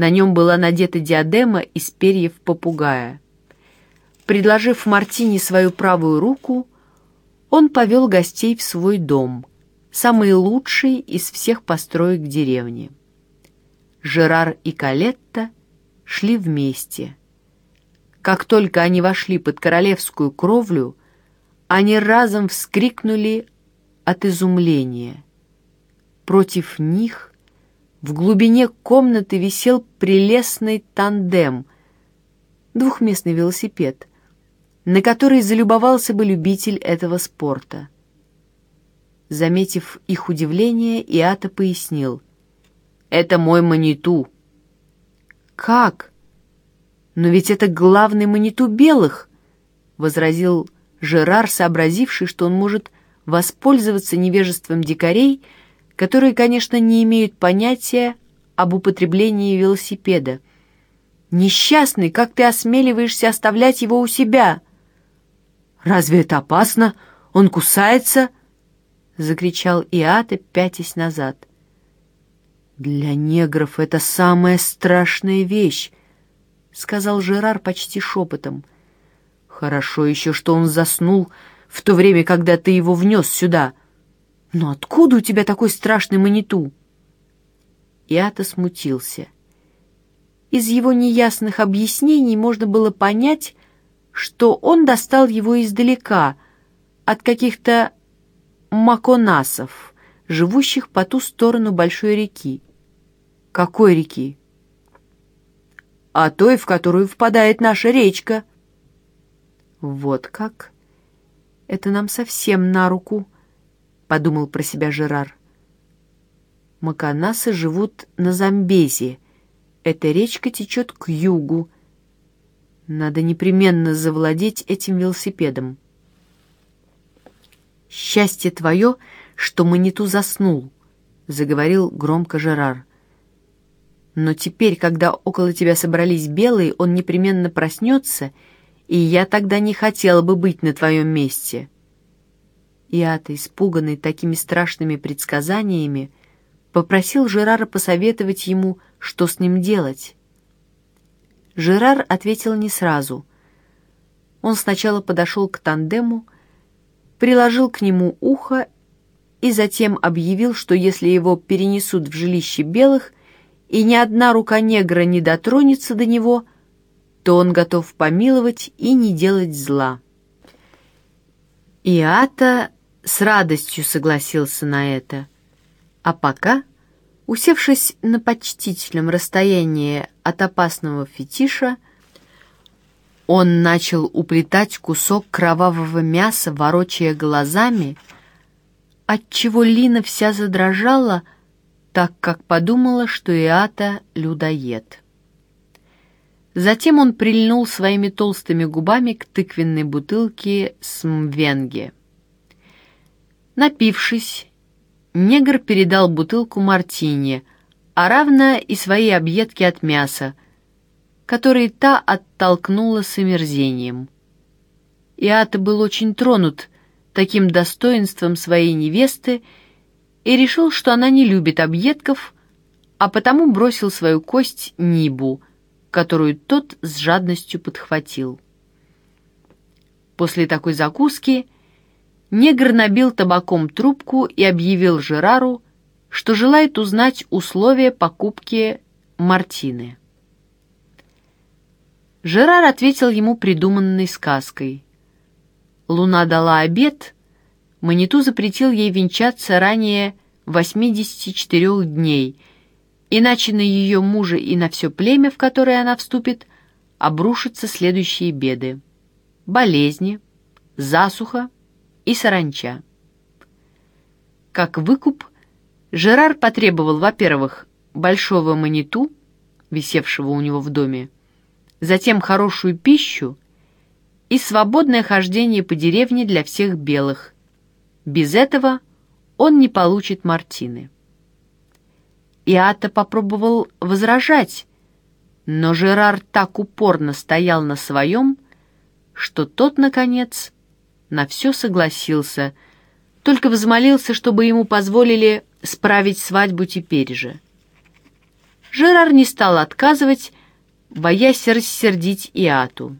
На нем была надета диадема из перьев попугая. Предложив Мартине свою правую руку, он повел гостей в свой дом, самый лучший из всех построек деревни. Жерар и Калетта шли вместе. Как только они вошли под королевскую кровлю, они разом вскрикнули от изумления. Против них в глубине комнаты висел прелестный тандем, двухместный велосипед, на который залюбовался бы любитель этого спорта. Заметив их удивление, Иата пояснил. «Это мой маниту». «Как? Но ведь это главный маниту белых», — возразил Жерар, сообразивший, что он может воспользоваться невежеством дикарей, которые, конечно, не имеют понятия об употреблении велосипеда. «Несчастный, как ты осмеливаешься оставлять его у себя?» «Разве это опасно? Он кусается!» — закричал Иата, пятясь назад. «Для негров это самая страшная вещь», — сказал Жерар почти шепотом. «Хорошо еще, что он заснул в то время, когда ты его внес сюда. Но откуда у тебя такой страшный маниту?» Иата смутился. Из его неясных объяснений можно было понять, что он достал его издалека, от каких-то маконасов, живущих по ту сторону большой реки. Какой реки? А той, в которую впадает наша речка. Вот как? Это нам совсем на руку, подумал про себя Жерар. Маконасы живут на Замбезе. Эта речка течет к югу, надо непременно завладеть этим велосипедом. «Счастье твое, что Маниту заснул», — заговорил громко Жерар. «Но теперь, когда около тебя собрались белые, он непременно проснется, и я тогда не хотела бы быть на твоем месте». Иата, испуганный такими страшными предсказаниями, попросил Жерара посоветовать ему, что с ним делать. Жерар ответил не сразу. Он сначала подошел к тандему, приложил к нему ухо и затем объявил, что если его перенесут в жилище белых, и ни одна рука негра не дотронется до него, то он готов помиловать и не делать зла. Иата с радостью согласился на это. А пока Усевшись на почтительном расстоянии от опасного фетиша, он начал уплетать кусок кровавого мяса, ворочая глазами, отчего Лина вся задрожала, так как подумала, что Иата — людоед. Затем он прильнул своими толстыми губами к тыквенной бутылке с мвенге. Напившись, негр передал бутылку мартини, а равно и свои объедки от мяса, которые та оттолкнула с омерзением. Иата был очень тронут таким достоинством своей невесты и решил, что она не любит объедков, а потому бросил свою кость Нибу, которую тот с жадностью подхватил. После такой закуски Негр набил табаком трубку и объявил Жерару, что желает узнать условия покупки Мартины. Жерар ответил ему придуманной сказкой. Луна дала обед, Маниту запретил ей венчаться ранее 84 дней, иначе на ее мужа и на все племя, в которое она вступит, обрушатся следующие беды. Болезни, засуха, и саранча. Как выкуп, Жерар потребовал, во-первых, большого маниту, висевшего у него в доме, затем хорошую пищу и свободное хождение по деревне для всех белых. Без этого он не получит Мартины. Иата попробовал возражать, но Жерар так упорно стоял на своем, что тот, наконец, на все согласился, только взмолился, чтобы ему позволили справить свадьбу теперь же. Жерар не стал отказывать, боясь рассердить Иату.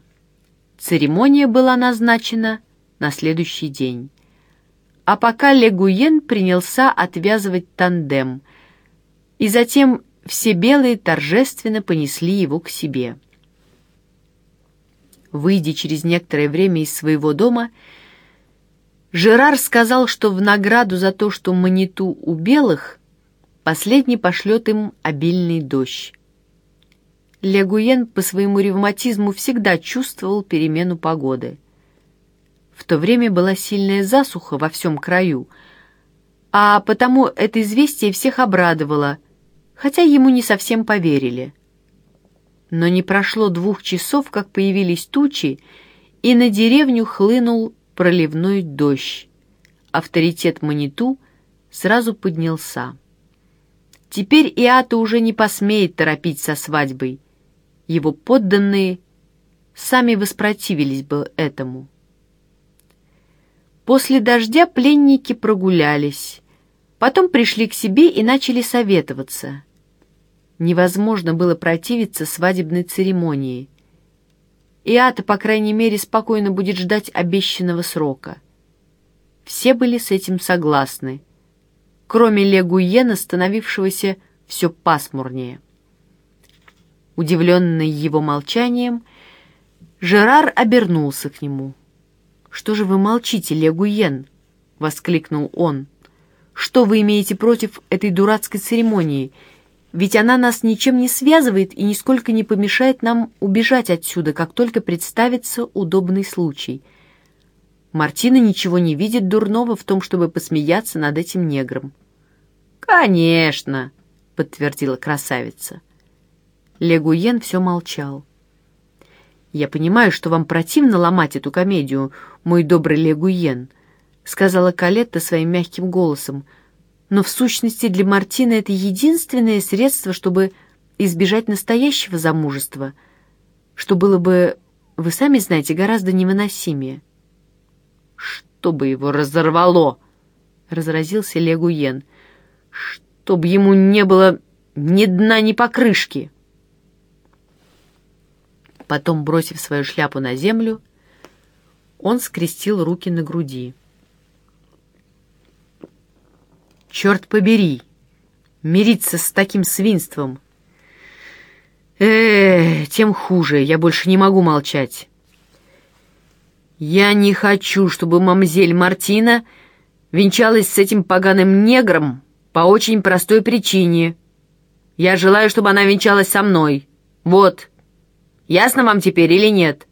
Церемония была назначена на следующий день. А пока Легуен принялся отвязывать тандем, и затем все белые торжественно понесли его к себе. Выйдя через некоторое время из своего дома, Жерар сказал, что в награду за то, что Маниту у белых, последний пошлет им обильный дождь. Легуен по своему ревматизму всегда чувствовал перемену погоды. В то время была сильная засуха во всем краю, а потому это известие всех обрадовало, хотя ему не совсем поверили. Но не прошло двух часов, как появились тучи, и на деревню хлынул проливной дождь. Авторитет Маниту сразу поднялся. Теперь Иата уже не посмеет торопить со свадьбой. Его подданные сами воспротивились бы этому. После дождя пленники прогулялись, потом пришли к себе и начали советоваться. Невозможно было противиться свадебной церемонии. Иата, по крайней мере, спокойно будет ждать обещанного срока. Все были с этим согласны, кроме Легуена, становившегося все пасмурнее. Удивленный его молчанием, Жерар обернулся к нему. «Что же вы молчите, Легуен?» — воскликнул он. «Что вы имеете против этой дурацкой церемонии? Ведь она нас ничем не связывает и нисколько не помешает нам убежать отсюда, как только представится удобный случай. Мартина ничего не видит дурного в том, чтобы посмеяться над этим негром». «Конечно!» — подтвердила красавица. Легуен все молчал. «Я понимаю, что вам противно ломать эту комедию, мой добрый Легуен», — сказала Калетта своим мягким голосом. «Но в сущности для Мартины это единственное средство, чтобы избежать настоящего замужества, что было бы, вы сами знаете, гораздо невыносимее». «Чтобы его разорвало!» — разразился Легуен. «Чтоб ему не было ни дна, ни покрышки!» Потом, бросив свою шляпу на землю, он скрестил руки на груди. «Черт побери! Мириться с таким свинством!» э, тем хуже, я больше не могу молчать. Я не хочу, чтобы мамзель Мартина венчалась с этим поганым негром по очень простой причине. Я желаю, чтобы она венчалась со мной. Вот!» Ясно вам теперь или нет?»